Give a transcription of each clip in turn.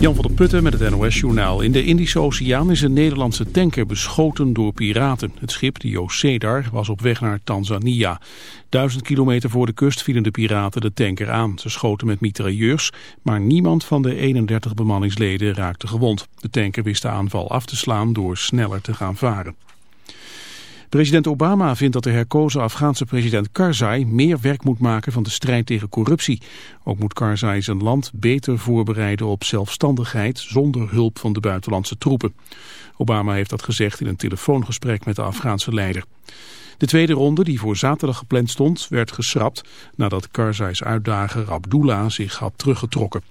Jan van der Putten met het NOS-journaal. In de Indische Oceaan is een Nederlandse tanker beschoten door piraten. Het schip, de Cedar, was op weg naar Tanzania. Duizend kilometer voor de kust vielen de piraten de tanker aan. Ze schoten met mitrailleurs, maar niemand van de 31 bemanningsleden raakte gewond. De tanker wist de aanval af te slaan door sneller te gaan varen. President Obama vindt dat de herkozen Afghaanse president Karzai meer werk moet maken van de strijd tegen corruptie. Ook moet Karzai zijn land beter voorbereiden op zelfstandigheid zonder hulp van de buitenlandse troepen. Obama heeft dat gezegd in een telefoongesprek met de Afghaanse leider. De tweede ronde, die voor zaterdag gepland stond, werd geschrapt nadat Karzais uitdager Abdullah zich had teruggetrokken.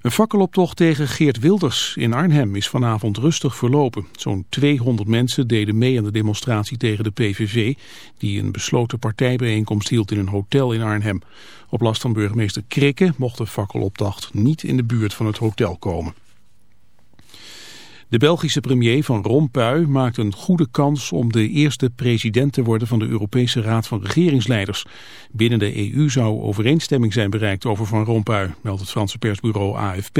Een fakkeloptocht tegen Geert Wilders in Arnhem is vanavond rustig verlopen. Zo'n 200 mensen deden mee aan de demonstratie tegen de PVV... die een besloten partijbijeenkomst hield in een hotel in Arnhem. Op last van burgemeester Krikke mocht de fakkeloptocht niet in de buurt van het hotel komen. De Belgische premier Van Rompuy maakt een goede kans om de eerste president te worden van de Europese Raad van Regeringsleiders. Binnen de EU zou overeenstemming zijn bereikt over Van Rompuy, meldt het Franse persbureau AFP.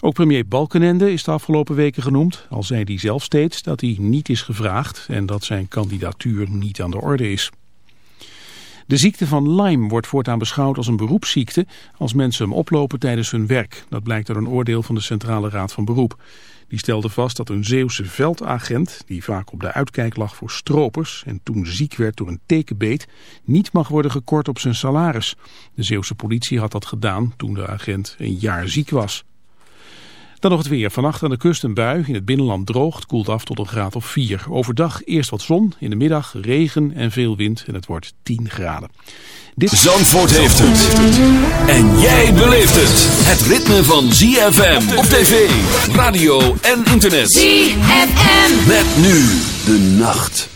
Ook premier Balkenende is de afgelopen weken genoemd, al zei hij zelf steeds dat hij niet is gevraagd en dat zijn kandidatuur niet aan de orde is. De ziekte van Lyme wordt voortaan beschouwd als een beroepsziekte als mensen hem oplopen tijdens hun werk. Dat blijkt uit een oordeel van de Centrale Raad van Beroep. Die stelde vast dat een Zeeuwse veldagent, die vaak op de uitkijk lag voor stropers en toen ziek werd door een tekenbeet, niet mag worden gekort op zijn salaris. De Zeeuwse politie had dat gedaan toen de agent een jaar ziek was. Dan nog het weer. Vannacht aan de kust een bui. In het binnenland droogt, koelt af tot een graad of 4. Overdag eerst wat zon, in de middag regen en veel wind en het wordt 10 graden. Dit... Zandvoort heeft het. En jij beleeft het. Het ritme van ZFM op tv, radio en internet. ZFM. Met nu de nacht.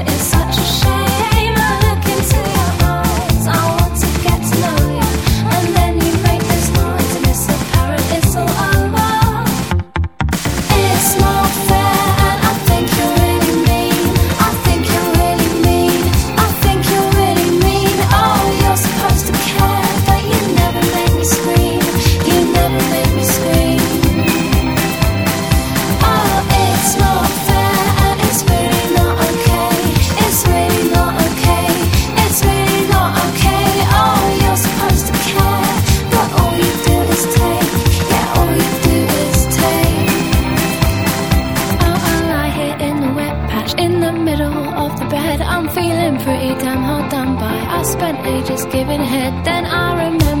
Giving head, then I remember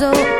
eso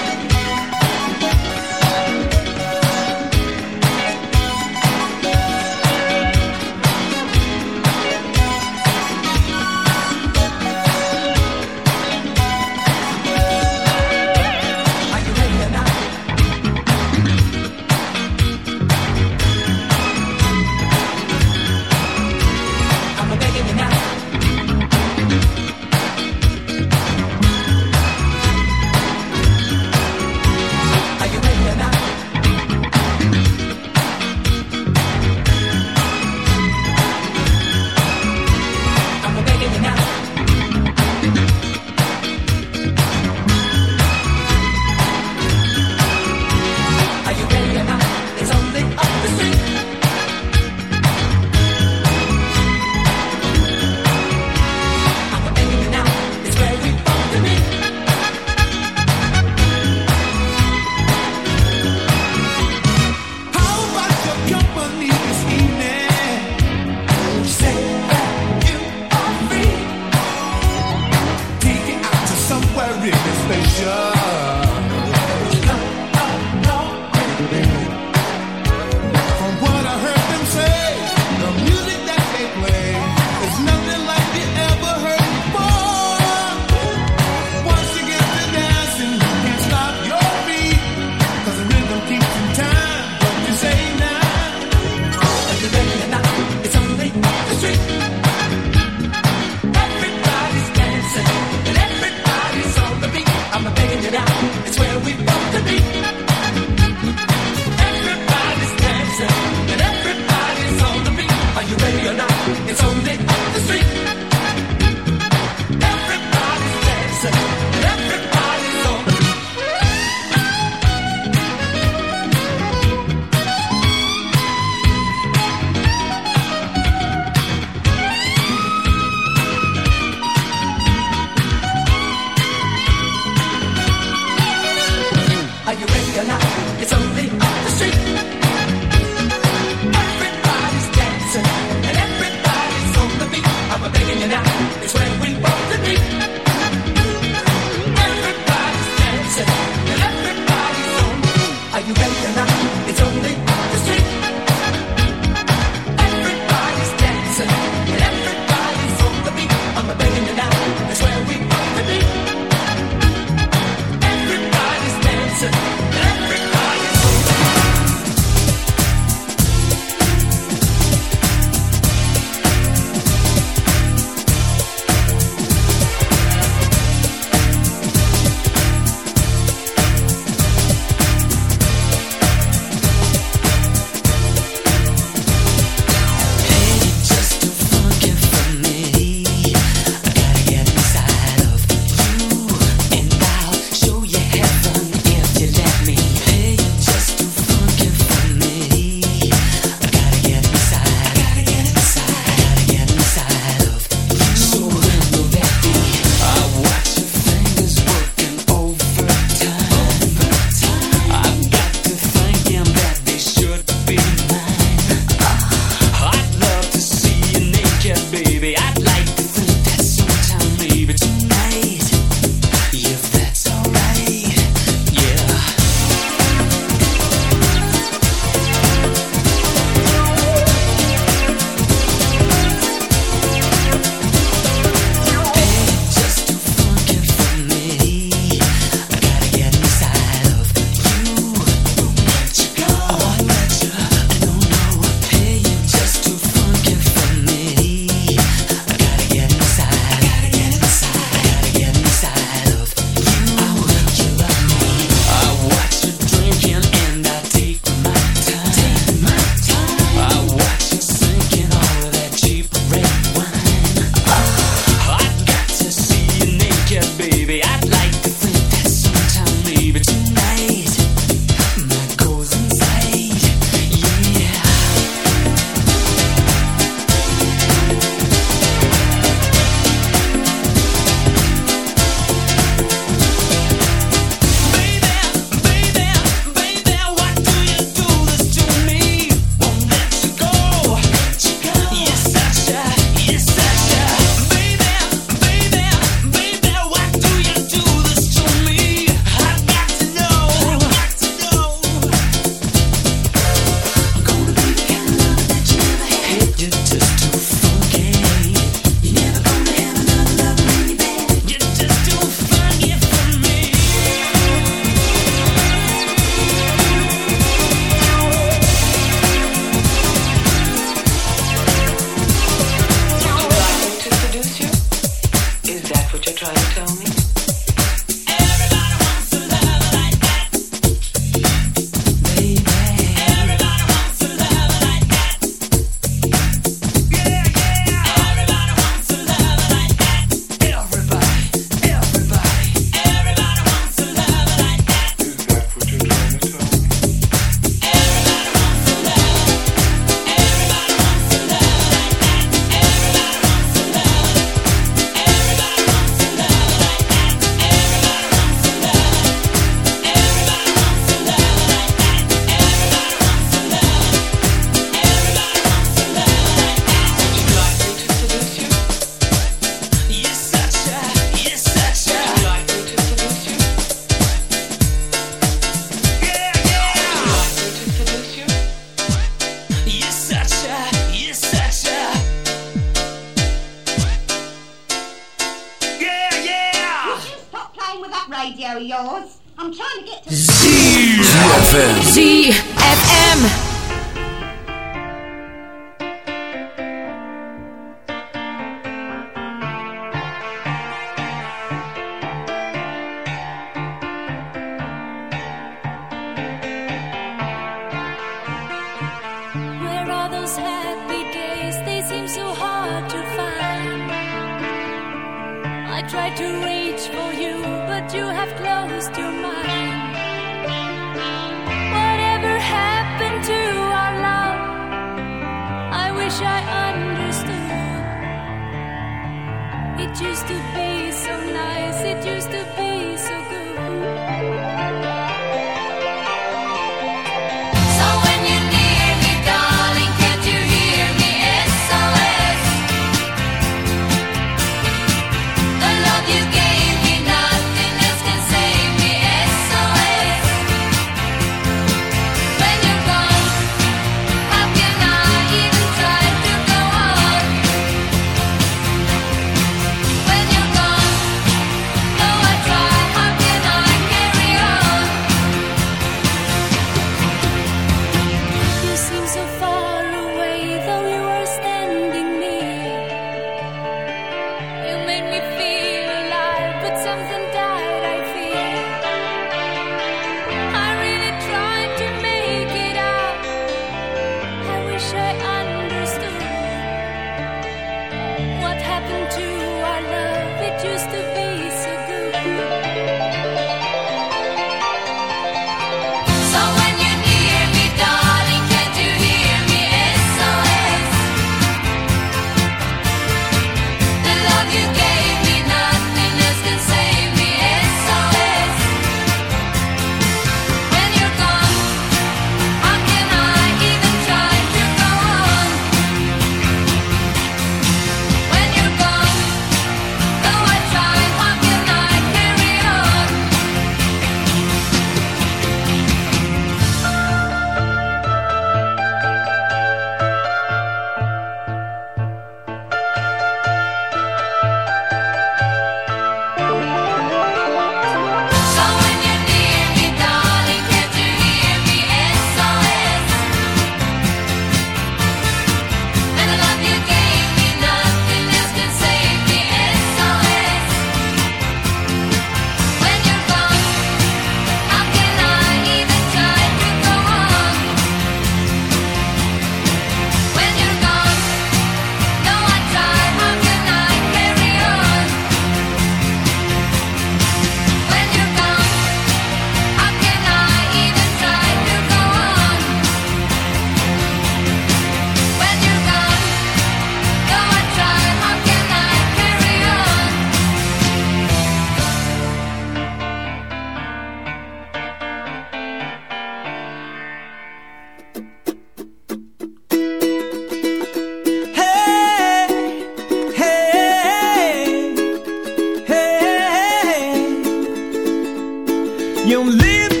Your lipstick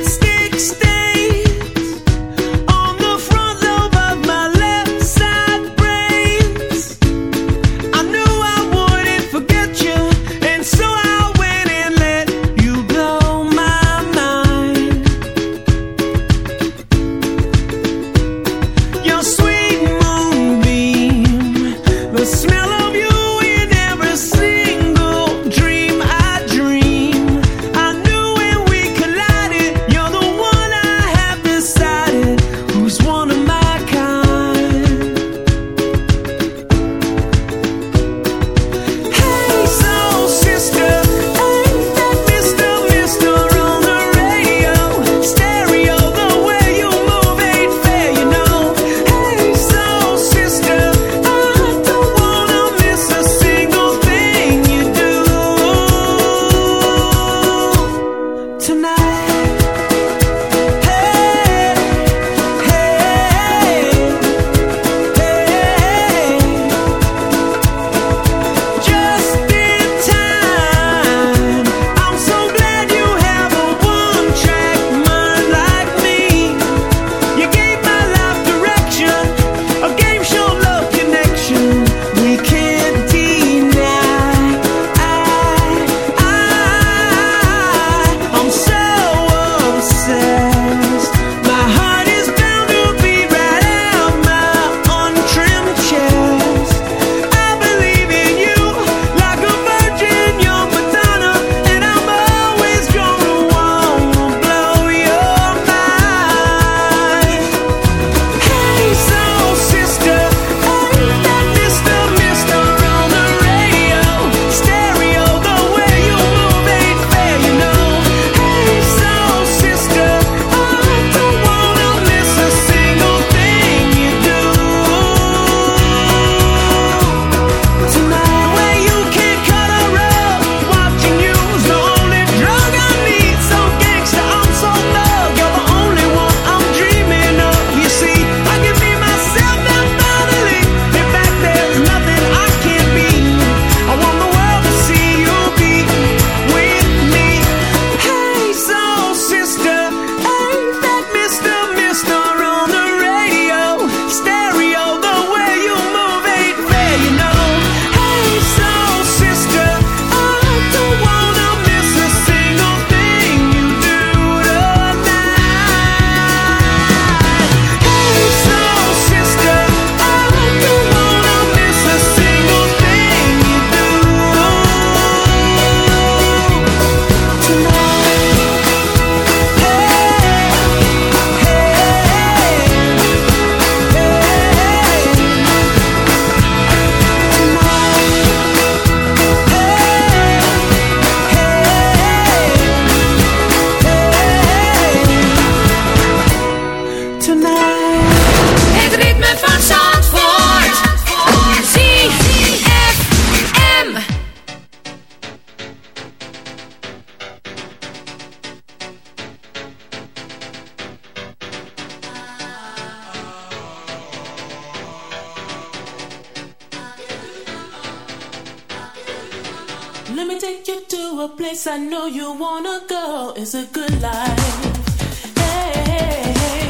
wanna go. It's a good life. Hey,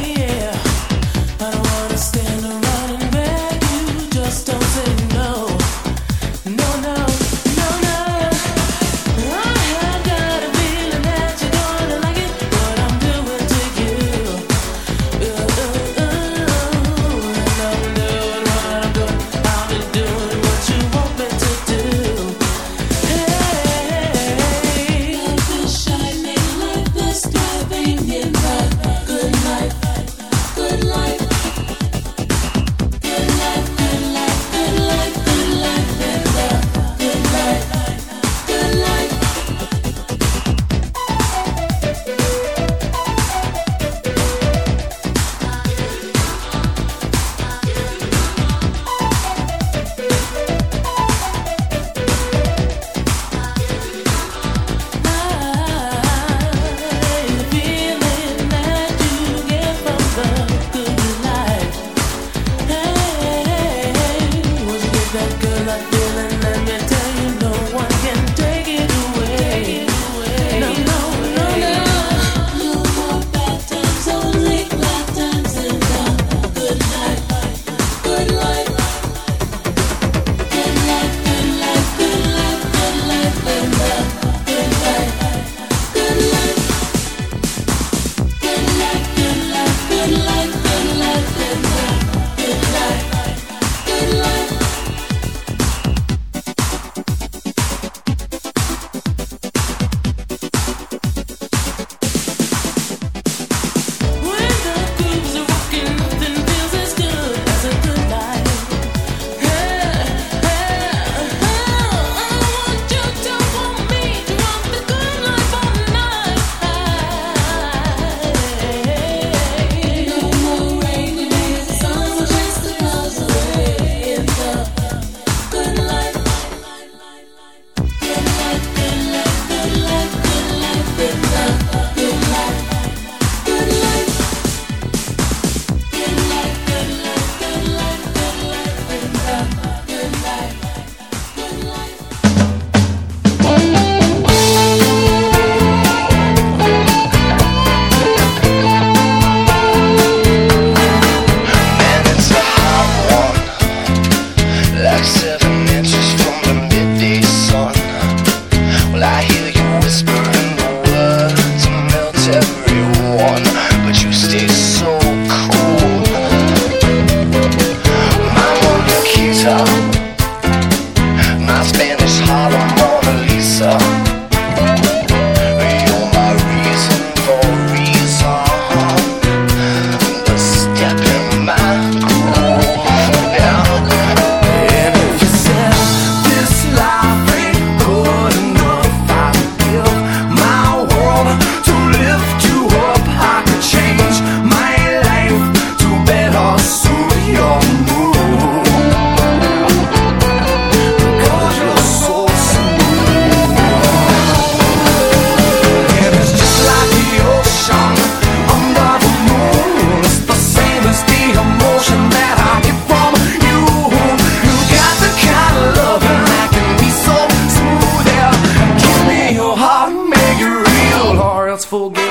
full game.